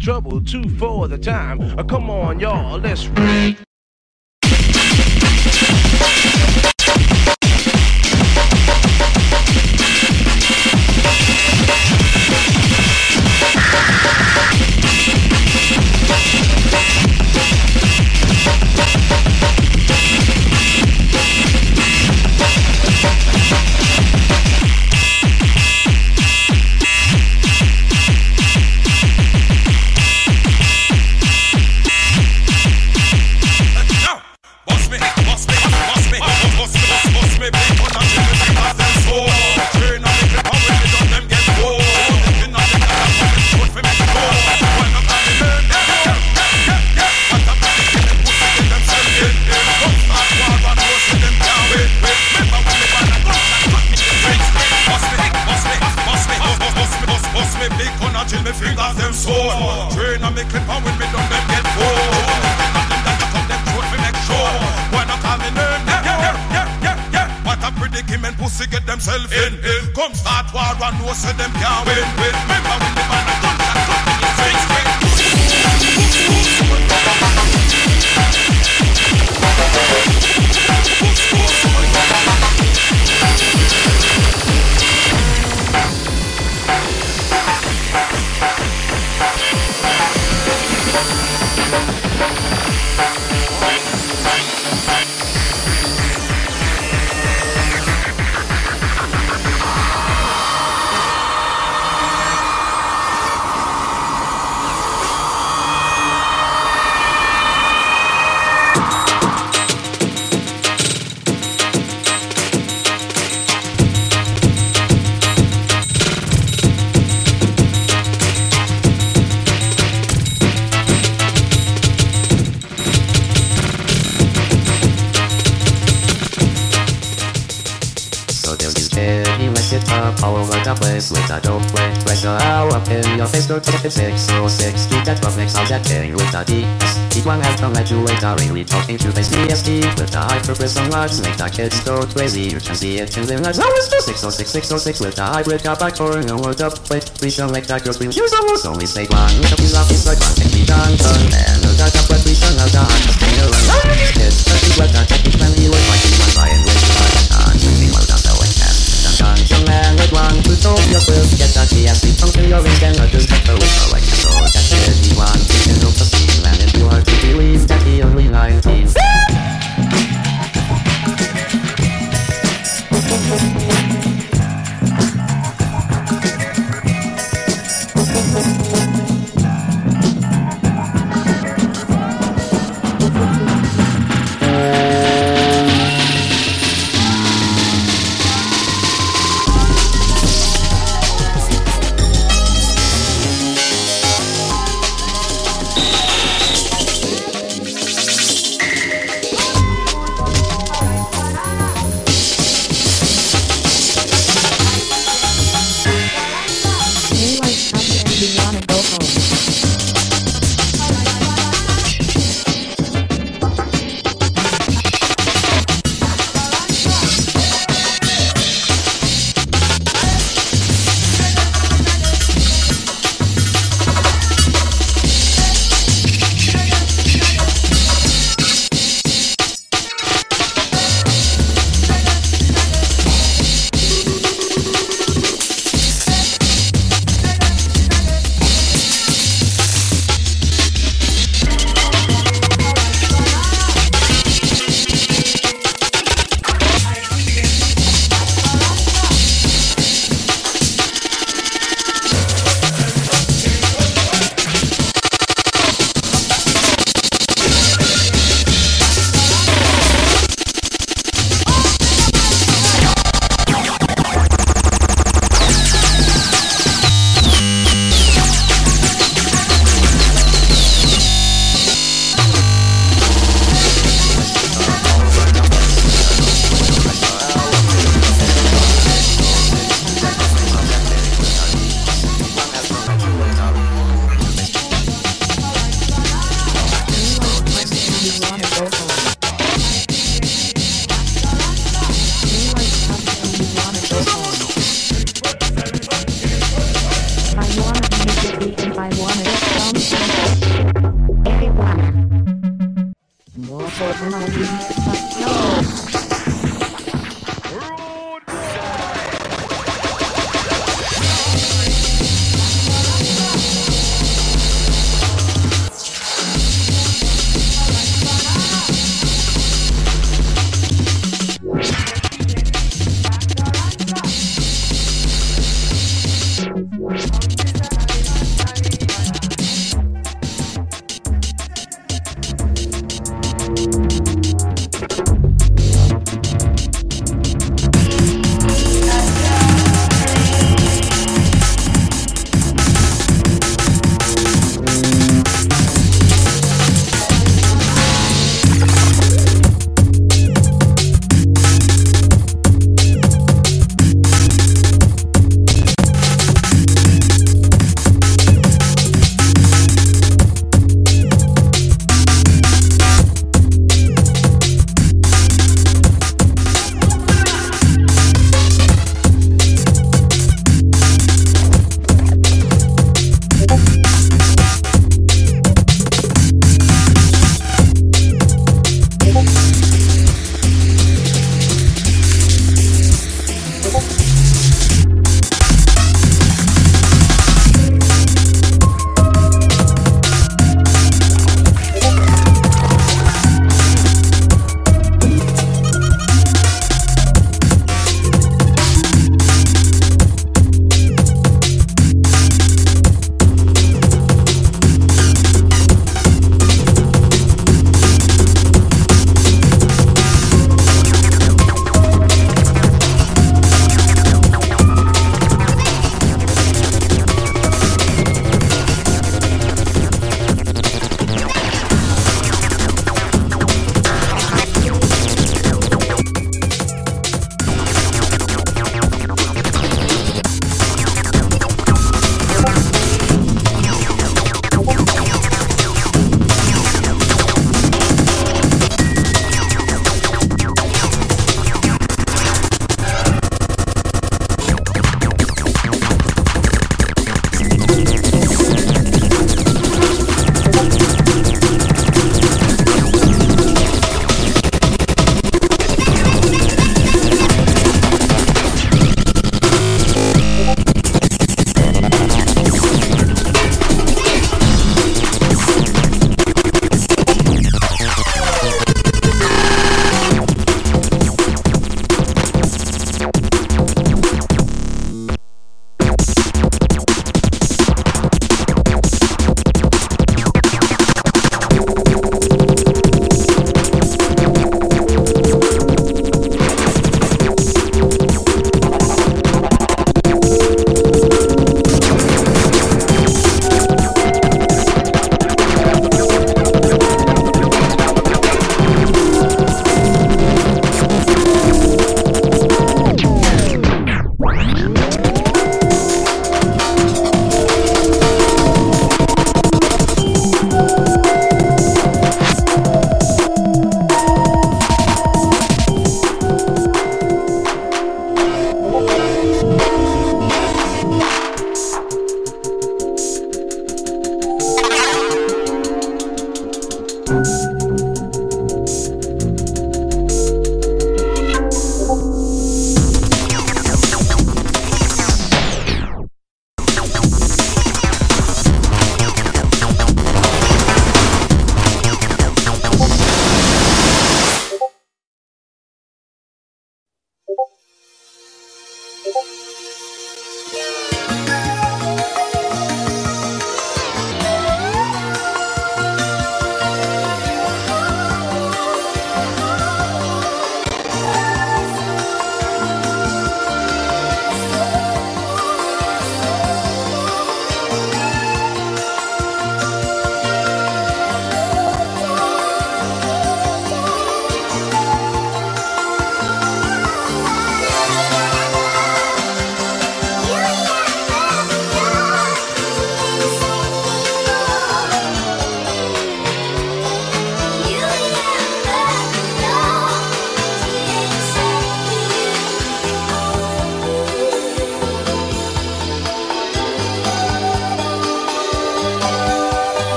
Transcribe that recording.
trouble, two for the time. Uh, come on, y'all, let's. start war and no say them can't win, win. Remember when the man place with a dope play. Pressure up in your face, go to the 606. Street that rough mix, I'll jet king with a DS. Keep one hand from actuator, really talking to face BSD. With the hyper prison lights, make the kids go crazy. You can see it in their lights. Now it's the 606, 606 with the hybrid car back for no word up. Wait, please don't make that girl scream. Use almost only say one. With a piece of piece like one can be done, done. Man, no doubt up, but please don't know the I'm just gonna run. Kids, but you let that take me when you look like you want buying with man would want to solve yourself Get that he has seen something your wish cannot just get away So I can know that here he wants to can look perceive And if you are to believe that he only 19 go.